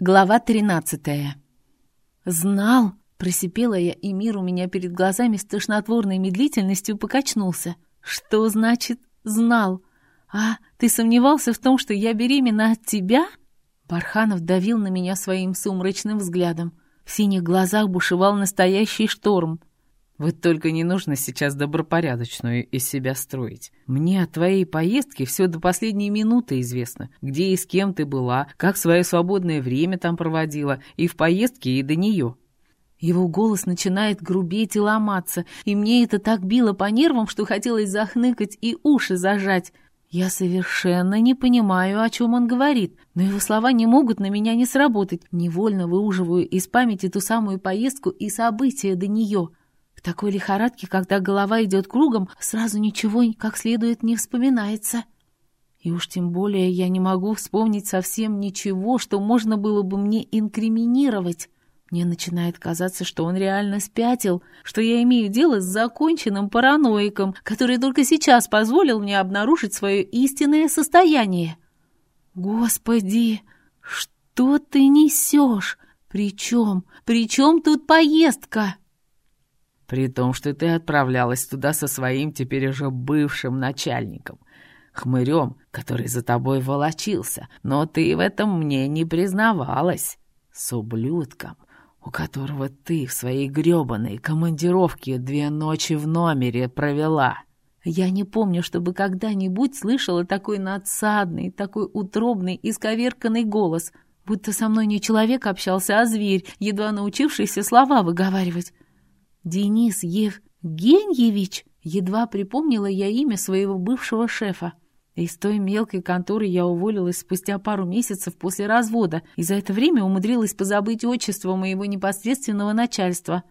Глава тринадцатая. «Знал!» — просипела я, и мир у меня перед глазами с тошнотворной медлительностью покачнулся. «Что значит «знал»? А, ты сомневался в том, что я беременна от тебя?» Барханов давил на меня своим сумрачным взглядом. В синих глазах бушевал настоящий шторм. Вот только не нужно сейчас добропорядочную из себя строить. Мне от твоей поездки все до последней минуты известно, где и с кем ты была, как свое свободное время там проводила, и в поездке, и до нее». Его голос начинает грубеть и ломаться, и мне это так било по нервам, что хотелось захныкать и уши зажать. Я совершенно не понимаю, о чем он говорит, но его слова не могут на меня не сработать. Невольно выуживаю из памяти ту самую поездку и события до нее. В такой лихорадке, когда голова идет кругом, сразу ничего как следует не вспоминается. И уж тем более я не могу вспомнить совсем ничего, что можно было бы мне инкриминировать. Мне начинает казаться, что он реально спятил, что я имею дело с законченным параноиком, который только сейчас позволил мне обнаружить свое истинное состояние. Господи, что ты несешь? Причем, причем тут поездка? При том, что ты отправлялась туда со своим теперь уже бывшим начальником, хмырем, который за тобой волочился, но ты в этом мне не признавалась, с ублюдком, у которого ты в своей грёбаной командировке две ночи в номере провела». Я не помню, чтобы когда-нибудь слышала такой надсадный, такой утробный, исковерканный голос, будто со мной не человек общался, а зверь, едва научившийся слова выговаривать. Денис Евгеньевич, едва припомнила я имя своего бывшего шефа. Из той мелкой конторы я уволилась спустя пару месяцев после развода и за это время умудрилась позабыть отчество моего непосредственного начальства.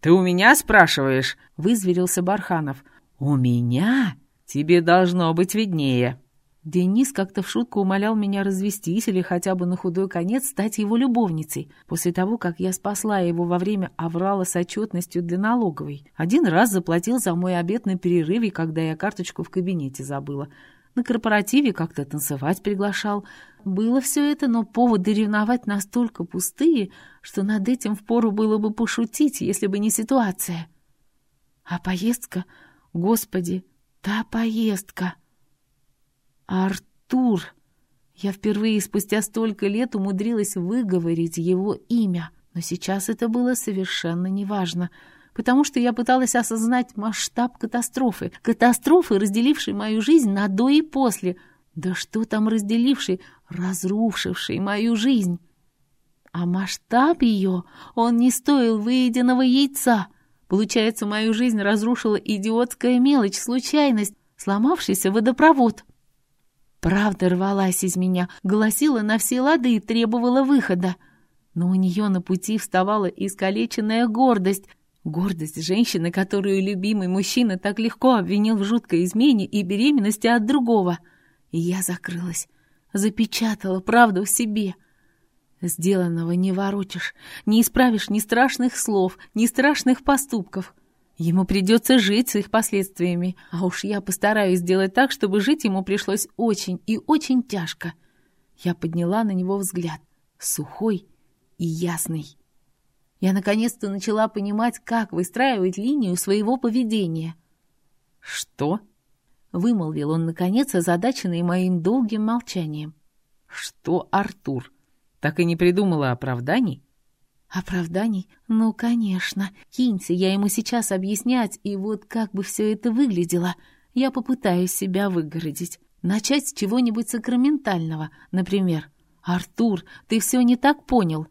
«Ты у меня спрашиваешь?» — вызверился Барханов. «У меня? Тебе должно быть виднее». Денис как-то в шутку умолял меня развестись или хотя бы на худой конец стать его любовницей, после того, как я спасла его во время аврала с отчетностью для налоговой. Один раз заплатил за мой обед на перерыве, когда я карточку в кабинете забыла. На корпоративе как-то танцевать приглашал. Было все это, но поводы ревновать настолько пустые, что над этим впору было бы пошутить, если бы не ситуация. А поездка... Господи, та поездка... Артур! Я впервые спустя столько лет умудрилась выговорить его имя, но сейчас это было совершенно неважно, потому что я пыталась осознать масштаб катастрофы, катастрофы, разделившей мою жизнь на до и после. Да что там разделившей, разрушившей мою жизнь? А масштаб ее, он не стоил выеденного яйца. Получается, мою жизнь разрушила идиотская мелочь, случайность, сломавшийся водопровод. Правда рвалась из меня, голосила на все лады и требовала выхода. Но у нее на пути вставала искалеченная гордость. Гордость женщины, которую любимый мужчина так легко обвинил в жуткой измене и беременности от другого. И я закрылась, запечатала правду в себе. Сделанного не воротишь, не исправишь ни страшных слов, ни страшных поступков. Ему придется жить с их последствиями, а уж я постараюсь сделать так, чтобы жить ему пришлось очень и очень тяжко. Я подняла на него взгляд, сухой и ясный. Я наконец-то начала понимать, как выстраивать линию своего поведения. «Что?» — вымолвил он, наконец, озадаченный моим долгим молчанием. «Что, Артур, так и не придумала оправданий?» Оправданий? Ну, конечно. Киньте я ему сейчас объяснять, и вот как бы все это выглядело. Я попытаюсь себя выгородить. Начать с чего-нибудь сакраментального, например. «Артур, ты все не так понял».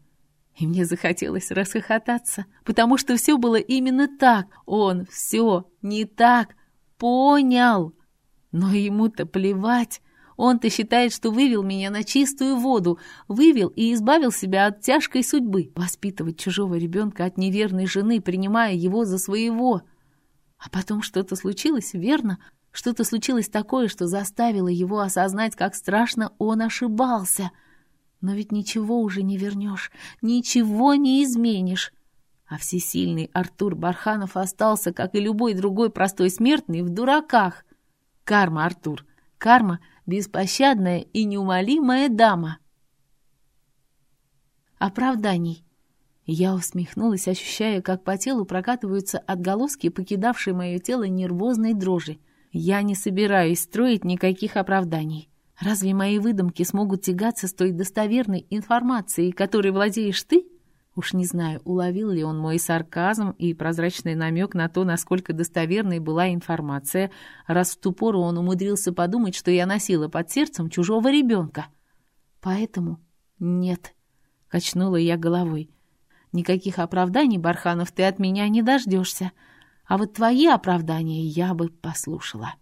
И мне захотелось расхохотаться, потому что все было именно так. Он все не так понял. Но ему-то плевать. Он-то считает, что вывел меня на чистую воду, вывел и избавил себя от тяжкой судьбы. Воспитывать чужого ребенка от неверной жены, принимая его за своего. А потом что-то случилось, верно? Что-то случилось такое, что заставило его осознать, как страшно он ошибался. Но ведь ничего уже не вернешь, ничего не изменишь. А всесильный Артур Барханов остался, как и любой другой простой смертный, в дураках. Карма, Артур, карма — беспощадная и неумолимая дама. оправданий. Я усмехнулась, ощущая, как по телу прокатываются отголоски, покидавшие мое тело нервозной дрожи. Я не собираюсь строить никаких оправданий. Разве мои выдумки смогут тягаться с той достоверной информацией, которой владеешь ты? Уж не знаю, уловил ли он мой сарказм и прозрачный намек на то, насколько достоверной была информация, раз в ту пору он умудрился подумать, что я носила под сердцем чужого ребенка. Поэтому нет, качнула я головой. Никаких оправданий, Барханов, ты от меня не дождешься. А вот твои оправдания я бы послушала.